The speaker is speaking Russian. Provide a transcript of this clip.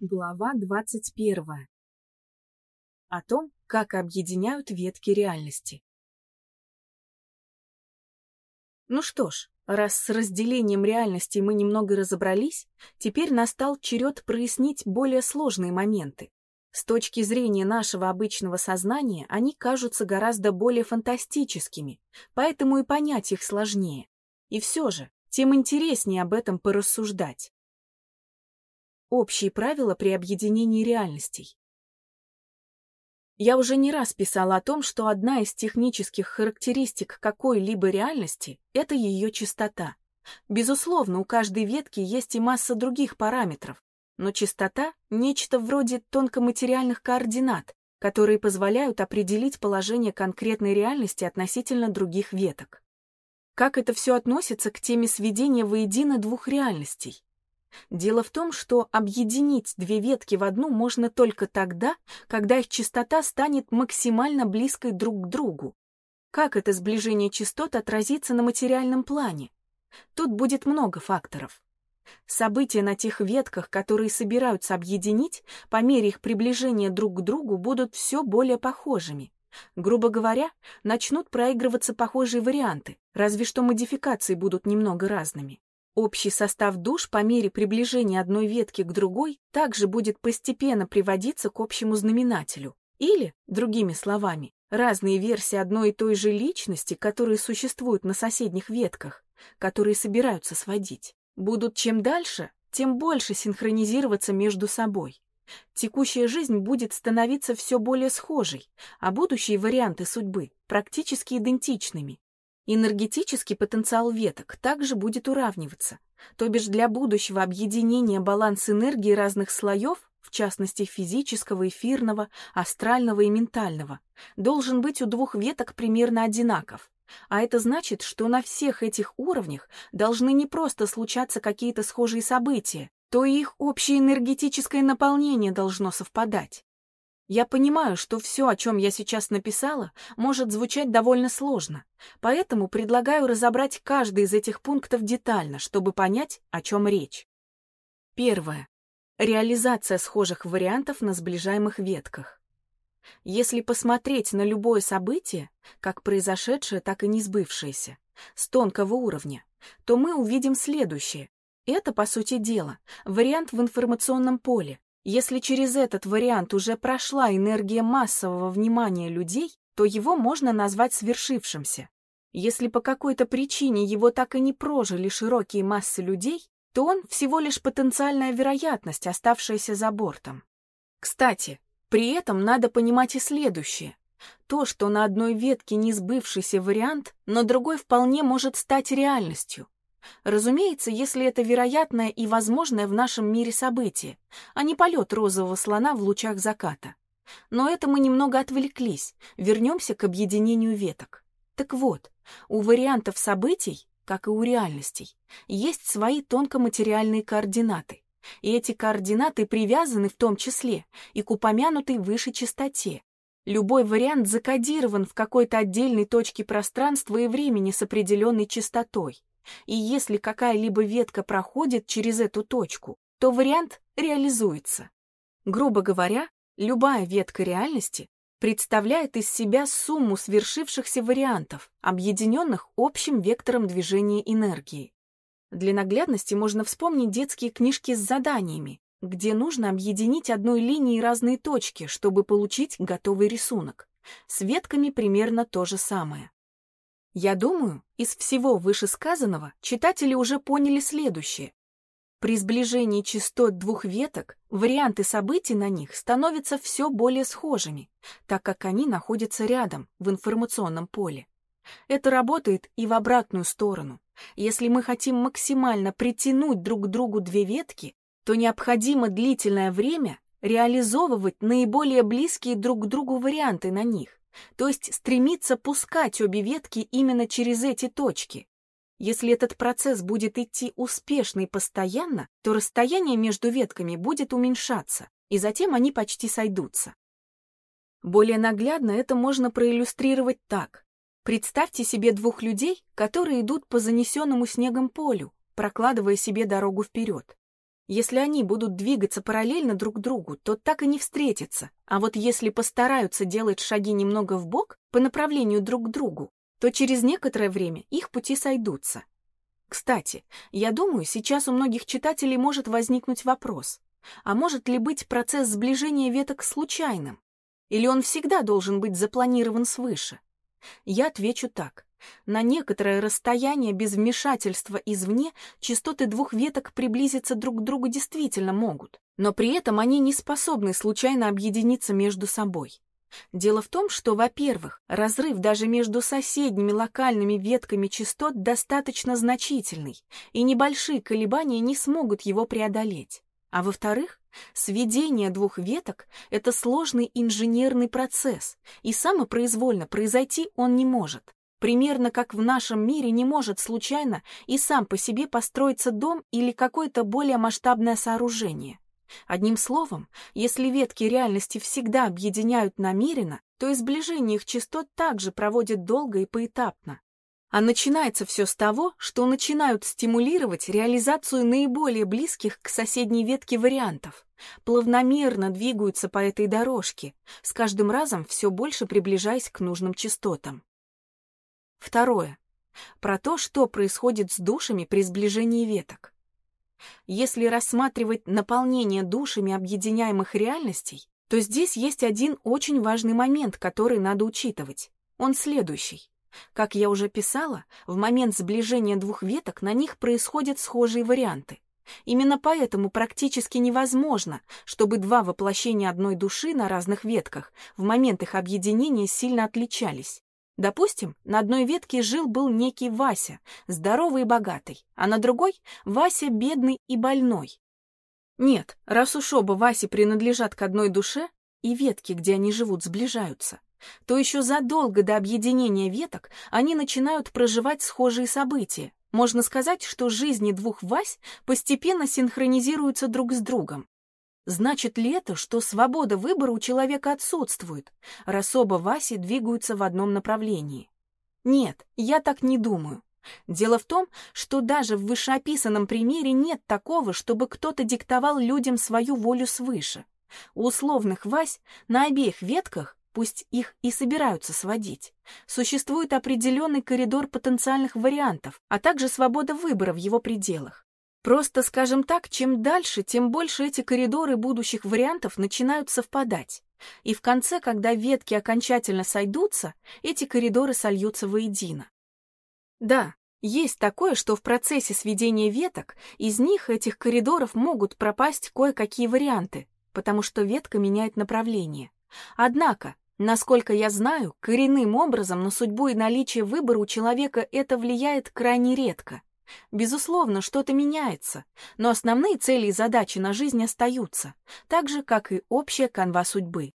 Глава 21. О том, как объединяют ветки реальности. Ну что ж, раз с разделением реальности мы немного разобрались, теперь настал черед прояснить более сложные моменты. С точки зрения нашего обычного сознания они кажутся гораздо более фантастическими, поэтому и понять их сложнее. И все же, тем интереснее об этом порассуждать. Общие правила при объединении реальностей. Я уже не раз писала о том, что одна из технических характеристик какой-либо реальности — это ее частота. Безусловно, у каждой ветки есть и масса других параметров, но частота — нечто вроде тонкоматериальных координат, которые позволяют определить положение конкретной реальности относительно других веток. Как это все относится к теме сведения воедино двух реальностей? Дело в том, что объединить две ветки в одну можно только тогда, когда их частота станет максимально близкой друг к другу. Как это сближение частот отразится на материальном плане? Тут будет много факторов. События на тех ветках, которые собираются объединить, по мере их приближения друг к другу будут все более похожими. Грубо говоря, начнут проигрываться похожие варианты, разве что модификации будут немного разными. Общий состав душ по мере приближения одной ветки к другой также будет постепенно приводиться к общему знаменателю. Или, другими словами, разные версии одной и той же личности, которые существуют на соседних ветках, которые собираются сводить, будут чем дальше, тем больше синхронизироваться между собой. Текущая жизнь будет становиться все более схожей, а будущие варианты судьбы практически идентичными, Энергетический потенциал веток также будет уравниваться, то бишь для будущего объединения баланс энергии разных слоев, в частности физического, эфирного, астрального и ментального, должен быть у двух веток примерно одинаков. А это значит, что на всех этих уровнях должны не просто случаться какие-то схожие события, то и их общее энергетическое наполнение должно совпадать. Я понимаю, что все, о чем я сейчас написала, может звучать довольно сложно, поэтому предлагаю разобрать каждый из этих пунктов детально, чтобы понять, о чем речь. Первое. Реализация схожих вариантов на сближаемых ветках. Если посмотреть на любое событие, как произошедшее, так и не сбывшееся, с тонкого уровня, то мы увидим следующее. Это, по сути дела, вариант в информационном поле, если через этот вариант уже прошла энергия массового внимания людей, то его можно назвать свершившимся. Если по какой-то причине его так и не прожили широкие массы людей, то он всего лишь потенциальная вероятность, оставшаяся за бортом. Кстати, при этом надо понимать и следующее. То, что на одной ветке не сбывшийся вариант, на другой вполне может стать реальностью. Разумеется, если это вероятное и возможное в нашем мире событие, а не полет розового слона в лучах заката. Но это мы немного отвлеклись, вернемся к объединению веток. Так вот, у вариантов событий, как и у реальностей, есть свои тонкоматериальные координаты. И эти координаты привязаны в том числе и к упомянутой выше частоте. Любой вариант закодирован в какой-то отдельной точке пространства и времени с определенной частотой. И если какая-либо ветка проходит через эту точку, то вариант реализуется. Грубо говоря, любая ветка реальности представляет из себя сумму свершившихся вариантов, объединенных общим вектором движения энергии. Для наглядности можно вспомнить детские книжки с заданиями, где нужно объединить одной линией разные точки, чтобы получить готовый рисунок. С ветками примерно то же самое. Я думаю, из всего вышесказанного читатели уже поняли следующее. При сближении частот двух веток варианты событий на них становятся все более схожими, так как они находятся рядом, в информационном поле. Это работает и в обратную сторону. Если мы хотим максимально притянуть друг к другу две ветки, то необходимо длительное время реализовывать наиболее близкие друг к другу варианты на них то есть стремиться пускать обе ветки именно через эти точки. Если этот процесс будет идти успешно и постоянно, то расстояние между ветками будет уменьшаться, и затем они почти сойдутся. Более наглядно это можно проиллюстрировать так. Представьте себе двух людей, которые идут по занесенному снегом полю, прокладывая себе дорогу вперед. Если они будут двигаться параллельно друг другу, то так и не встретятся. А вот если постараются делать шаги немного в бок по направлению друг к другу, то через некоторое время их пути сойдутся. Кстати, я думаю, сейчас у многих читателей может возникнуть вопрос, а может ли быть процесс сближения веток случайным? Или он всегда должен быть запланирован свыше? Я отвечу так. На некоторое расстояние без вмешательства извне частоты двух веток приблизиться друг к другу действительно могут, но при этом они не способны случайно объединиться между собой. Дело в том, что, во-первых, разрыв даже между соседними локальными ветками частот достаточно значительный, и небольшие колебания не смогут его преодолеть. А во-вторых, сведение двух веток — это сложный инженерный процесс, и самопроизвольно произойти он не может. Примерно как в нашем мире не может случайно и сам по себе построиться дом или какое-то более масштабное сооружение. Одним словом, если ветки реальности всегда объединяют намеренно, то и сближение их частот также проводит долго и поэтапно. А начинается все с того, что начинают стимулировать реализацию наиболее близких к соседней ветке вариантов, плавномерно двигаются по этой дорожке, с каждым разом все больше приближаясь к нужным частотам. Второе. Про то, что происходит с душами при сближении веток. Если рассматривать наполнение душами объединяемых реальностей, то здесь есть один очень важный момент, который надо учитывать. Он следующий. Как я уже писала, в момент сближения двух веток на них происходят схожие варианты. Именно поэтому практически невозможно, чтобы два воплощения одной души на разных ветках в момент их объединения сильно отличались. Допустим, на одной ветке жил-был некий Вася, здоровый и богатый, а на другой — Вася бедный и больной. Нет, раз уж оба Васи принадлежат к одной душе, и ветки, где они живут, сближаются, то еще задолго до объединения веток они начинают проживать схожие события. Можно сказать, что жизни двух Вась постепенно синхронизируются друг с другом. Значит ли это, что свобода выбора у человека отсутствует, раз оба Васи двигаются в одном направлении? Нет, я так не думаю. Дело в том, что даже в вышеописанном примере нет такого, чтобы кто-то диктовал людям свою волю свыше. У условных Вась на обеих ветках, пусть их и собираются сводить, существует определенный коридор потенциальных вариантов, а также свобода выбора в его пределах. Просто, скажем так, чем дальше, тем больше эти коридоры будущих вариантов начинают совпадать. И в конце, когда ветки окончательно сойдутся, эти коридоры сольются воедино. Да, есть такое, что в процессе сведения веток из них, этих коридоров, могут пропасть кое-какие варианты, потому что ветка меняет направление. Однако, насколько я знаю, коренным образом на судьбу и наличие выбора у человека это влияет крайне редко. Безусловно, что-то меняется, но основные цели и задачи на жизнь остаются, так же, как и общая канва судьбы.